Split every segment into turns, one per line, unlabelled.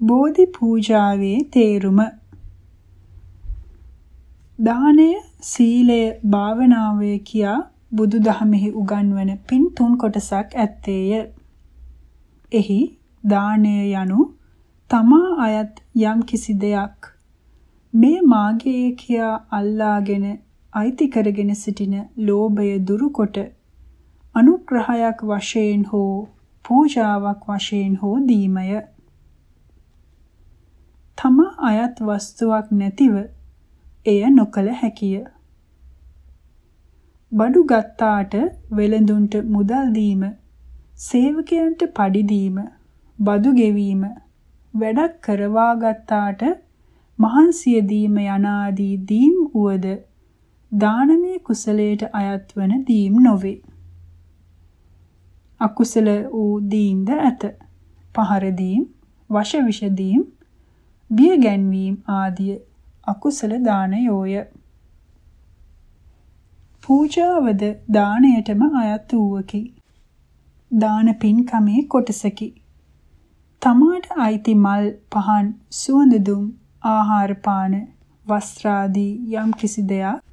බෝධි පූජාවේ තේරුම දානය සීලය භාවනාවය කියා බුදුදහමෙහි උගන්වන පින් තුන් කොටසක් ඇත්තේය. එහි දානය යනු තමා අයත් යම් කිසි දෙයක් මේ මාගේ කියා අල්ලාගෙන අයිති කරගෙන සිටින ලෝභය දුරුකොට අනුග්‍රහයක් වශයෙන් හෝ පූජාවක් වශයෙන් හෝ දීමය. තම අයත් වස්තුවක් නැතිව එය නොකල හැකිය. බඩු ගත්තාට වෙළඳුන්ට මුදල් දීම, සේවකයන්ට පඩි දීම, බදු ගෙවීම, වැඩක් කරවා ගත්තාට මහන්සිය දීම යනාදී දීම් උවද දානමය කුසලයට අයත් වන දීම් නොවේ. අකුසල වූ දීම්ද ඇත. පහර දීම්, වශවිෂ දීම්, බිය ගැන්වීම ආදිය අකුසල දානයෝය. පූජාවද දාණයටම අයත් වූවකි. දාන පින්කමේ කොටසකි. තමාට අයිති මල් පහන් සුවඳ දුම් ආහාර පාන වස්ත්‍රාදී යම් කිසි දෙයක්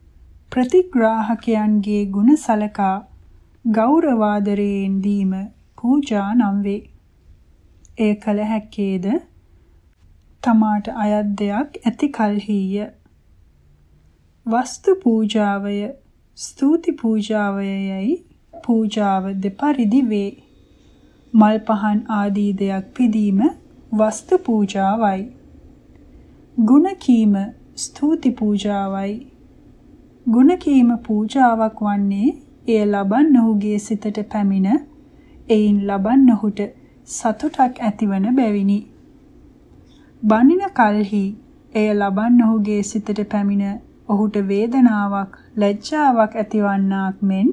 ප්‍රතිග්‍රාහකයන්ගේ ගුණ සලකා ගෞරවාදරයෙන් දීම පූජා නම් වේ. එය කල හැක්කේද තමාට අයත් දෙයක් ඇති කල්හිය. වස්තු පූජාවය ස්තුති පූජාවයයි පූජාව දෙපරිදි වේ. මල් පහන් ආදී දෙයක් පිදීම වස්තු පූජාවයි. ගුණ කීම ස්තුති පූජාවයි. ගුණ කීම පූජාවක් වන්නේ එය ලබන්නහුගේ සිතට පැමිණ එයින් ලබන්නහුට සතුටක් ඇතිවන බැවිනි. බණින කල්හි එය ලබන්නහුගේ සිතට පැමිණ ඔහුට වේදනාවක් ලැජ්ජාවක් ඇතිවන්නාක් මෙන්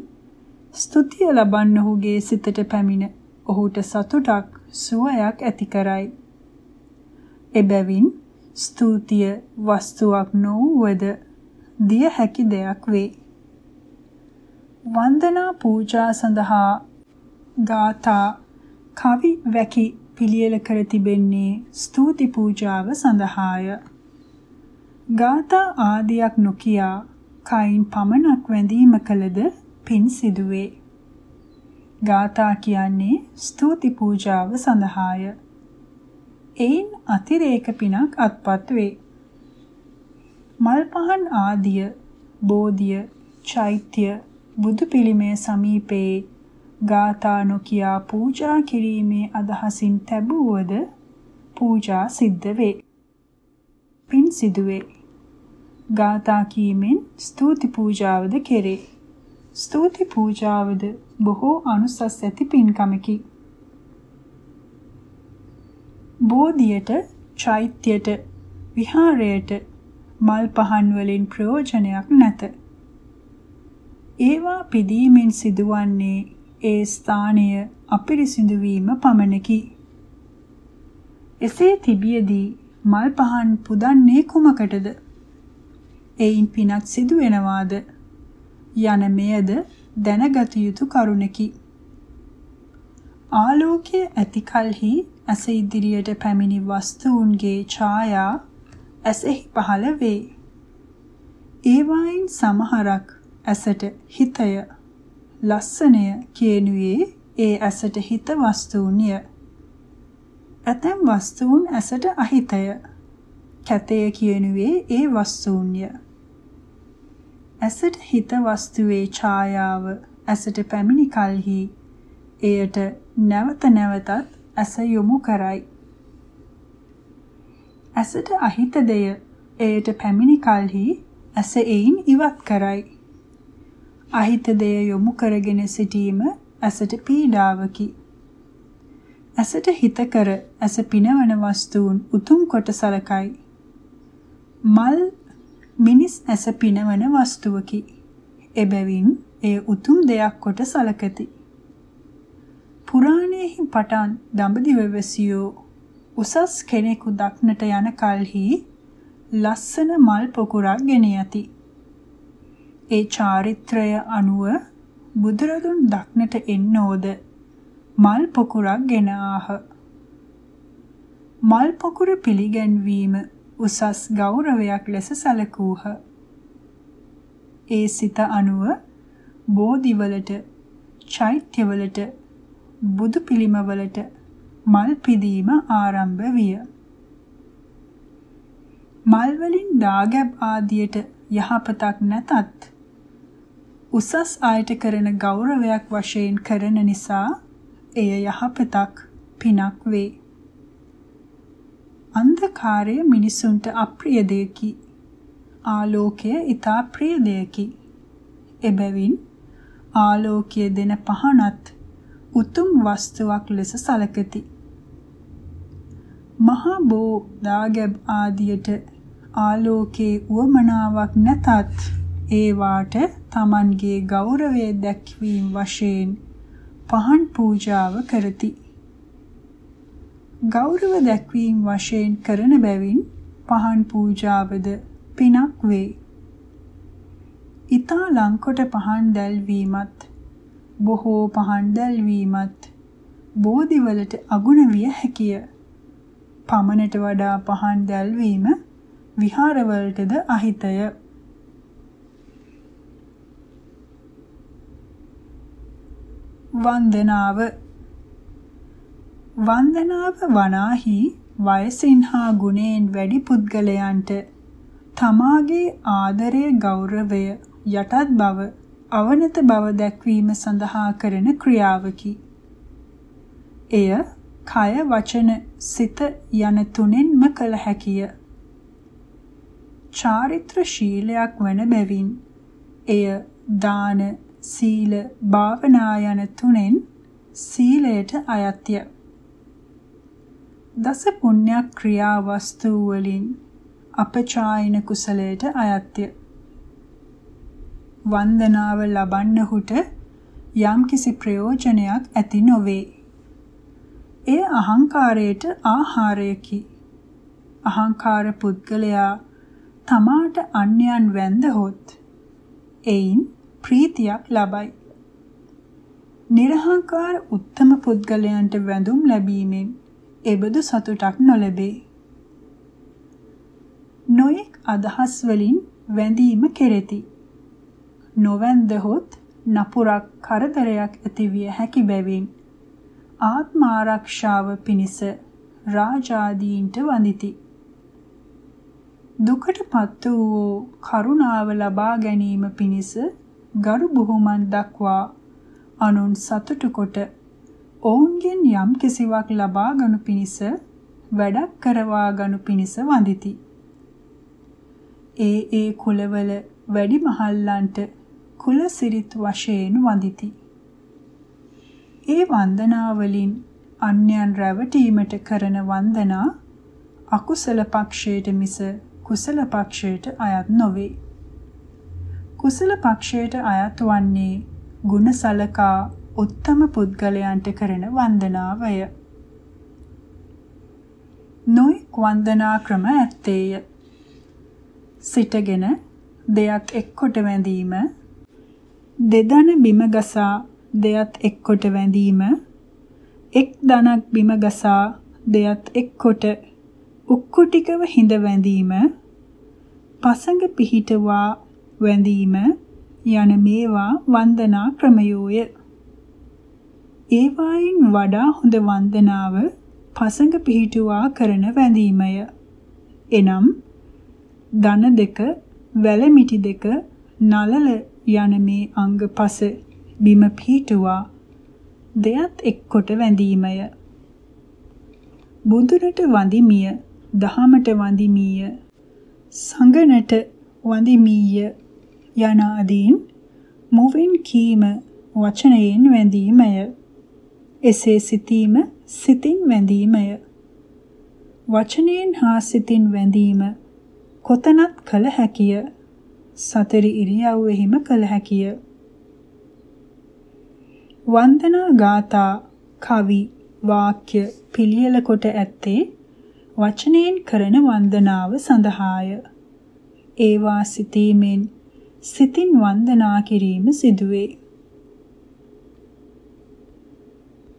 ස්තුතිය ලබන්නහුගේ සිතට පැමිණ ඔහුට සතුටක් සුවයක් ඇති කරයි. එබැවින් ස්තුතිය වස්තුවක් නොවුවද දිය හැකි දෙයක් වේ. වන්දනා පූජා සඳහා ගාථා කවි වැකි පිළියෙල කර තිබෙන්නේ ස්තුති පූජාව සඳහාය. ගාථා ආදියක් නොකියා කයින් පමණක් වැඳීම කළද පින් සිදුවේ. ගාථා කියන්නේ ස්තුති පූජාව සඳහාය. එයින් අතිරේක පිනක් අත්පත් වේ. මල් පහන් ආදිය, බෝධිය, චෛත්‍ය බුදු පිළිමය සමීපයේ ගාථා නොකියා පූජා කිරීමේ අදහසින් තැබුවද පූජා සිද්ධ වේ. පින් සිදුවේ. ගාථා කීමෙන් ස්තුති පූජාවද කෙරේ. ස්තුති පූජාවද බොහෝ අනුසස් ඇති පින්කමකි. බෝධියට, චෛත්‍යයට, විහාරයට මල් පහන් වලින් ප්‍රයෝජනයක් නැත. ඒවා පිදීමෙන් සිදුවන්නේ ඒ ස්ථානය අපිරිසිදු වීම පමණකි. එසේ තිබියදී මල් පහන් පුදන්නේ කුමකටද? එයින් පිනක් සිදු වෙනවාද? යන මෙයද දැනගත යුතු කරුණකි. ආලෝකයේ ඇති කලෙහි ඇස ඉදිරියට පැමිණි වස්තුන්ගේ ඡායා ඇසෙහි පහළ වේ. ඒවායින් සමහරක් ඇසට හිතය ලස්සනය කියනුවේ ඒ ඇසට හිත වස්තුන්ය. ඇතැම් වස්තුන් ඇසට අහිතය. කැතය කියනුවේ ඒ වස්තුන්ය. ඇසට හිත වස්තුවේ ඡායාව ඇසට පැමිණි කලෙහි එයට නැවත නැවතත් ඇස යොමු කරයි. ඇසට අහිත දෙය එයට පැමිණි කලෙහි ඇස එයින් ඉවත් කරයි. අහිත දෙය යොමු කරගෙන සිටීම ඇසට පීඩාවකි. ඇසට හිත කර ඇස පිනවන වස්තුන් උතුම් කොට සලකයි. මල් මිනිස් ඇස පිනවන වස්තුවකි. එබැවින් එය උතුම් දෙයක් කොට සලකති. පුරාණයෙහි පටන් දඹදිව වැසියෝ උසස් කෙනෙකු දක්නට යන කල්හි ලස්සන මල් පොකුරක් ගෙන යති. ඒ චාරිත්‍රය අනුව බුදුරදුන් දක්නට එන්නෝද මල් පොකුරක් ගෙන ආහ. මල් පොකුර පිළිගැන්වීම උසස් ගෞරවයක් ලෙස සැලකූහ. ඒ සිත අනුව බෝධිවලට, චෛත්‍යවලට, බුදු පිළිමවලට මල් පිදීම ආරම්භ විය. මල් වලින් දාගැබ් ආදියට යහපතක් නැතත් උසස් ආයත කරන ගෞරවයක් වශයෙන් කරන නිසා එය යහපතක් පිනක් වේ. අන්ධකාරය මිනිසුන්ට අප්‍රිය දෙයකි. ආලෝකය ඊතා ප්‍රිය දෙයකි. එබැවින් ආලෝකය දෙන පහනත් උතුම් වස්තුවක් ලෙස සැලකති. මහා බෝ දාගැබ් ආදියට ආලෝකයේ උවමනාවක් නැතත් ඒවාට Tamanගේ ගෞරවය දැක්වීම වශයෙන් පහන් පූජාව කරති. ගෞරව දැක්වීම වශයෙන් කරන බැවින් පහන් පූජාවද පිනක් වේ. ඊතා ලංකොට පහන් දැල්වීමත් බොහෝ පහන් දැල්වීමත් බෝධිවලට අගුණ විය හැකිය. පමණට වඩා පහන් දැල්වීම විහාරවලටද අහිතය. වන්දනාව වන්දනාව වනාහි වයසින් හා ගුණයෙන් වැඩි පුද්ගලයන්ට තමාගේ ආදරය ගෞරවය යටත් බව අවනත බව දැක්වීම සඳහා කරන ක්‍රියාවකි. එය කය වචන සිත යන තුනෙන්ම කළ හැකිය. චාරිත්‍ර ශීලයක් වන බැවින් එය දාන සීල භාවනා යන තුනෙන් සීලයට අයත්ය. දස පුණ්‍ය ක්‍රියා වස්තු වලින් අපචායන කුසලයට අයත්ය. වන්දනාව ලබන්නහුට යම්කිසි ප්‍රයෝජනයක් ඇති නොවේ. එය අහංකාරයට ආහාරයකි. අහංකාර පුද්ගලයා තමාට අන්‍යයන් වැඳහොත් එයින් ප්‍රීතියක් ලබයි. නිර්හංකාර උත්තම පුද්ගලයන්ට වැඳුම් ලැබීමෙන් එබඳු සතුටක් නොලැබේ. නොයෙක් අදහස් වලින් වැඳීම කෙරෙති. නොවැන්දහොත් නපුරක් කරදරයක් ඇතිවිය හැකි බැවින් ආත්ම ආරක්ෂාව පිණිස රාජාදීන්ට වඳිති. දුකටපත් වූ කරුණාව ලබා ගැනීම පිණිස ගරු බුහුමන් දක්වා අනුන් සතුටු කොට ඔවුන්ගෙන් යම් කිසිවක් ලබා ගනු පිණිස වැඩක් කරවා ගනු පිණිස වඳිති. ඒ ඒ කුලවල වැඩි මහල්ලන්ට කුල සිරිත් වශයෙන් වඳිති. ඒ වන්දනා වලින් අන්‍යයන් රැවටීමට කරන වන්දනා අකුසල පක්ෂයට මිස කුසල පක්ෂයට අයත් නොවේ. කුසල පක්ෂයට අයත් වන්නේ ගුණ සලකා උත්තම පුද්ගලයන්ට කරන වන්දනාවය. නොයෙක් වන්දනා ක්‍රම ඇත්තේය. සිටගෙන දෙයක් එක්කොට වැඳීම දෙදන බිම ගසා දෙයත් එක්කොට වැඳීම එක් දනක් බිම ගසා දෙයත් එක්කොට උක්කුටිකව හිඳ වැඳීම පසඟ පිහිටවා වැඳීම යන මේවා වන්දනා ක්‍රමයෝය. ඒවායින් වඩා හොඳ වන්දනාව පසඟ පිහිටුවා කරන වැඳීමය. එනම් දන දෙක, වැලමිටි දෙක, නලල යන මේ අංග පස බිම පිහිටුවා දෙයත් එක්කොට වැඳීමය. බුදුරට වඳිමිය, දහමට වඳිමිය, සංගනට වඳිමීය යන ආදීන් මුවින් කීම වචනයෙන් වැඳීමය. එසේ සිතීම සිතින් වැඳීමය. වචනයෙන් හා සිතින් වැඳීම කොතනත් කළ හැකිය. සතර ඉරියව්වෙහිම කළ හැකිය. වන්දනා ගාථා කවි වාක්‍ය පිළියෙල කොට ඇත්තේ වචනයෙන් කරන වන්දනාව සඳහාය. ඒවා සිතීමෙන් සිතින් වන්දනා කිරීම සිදුවේ.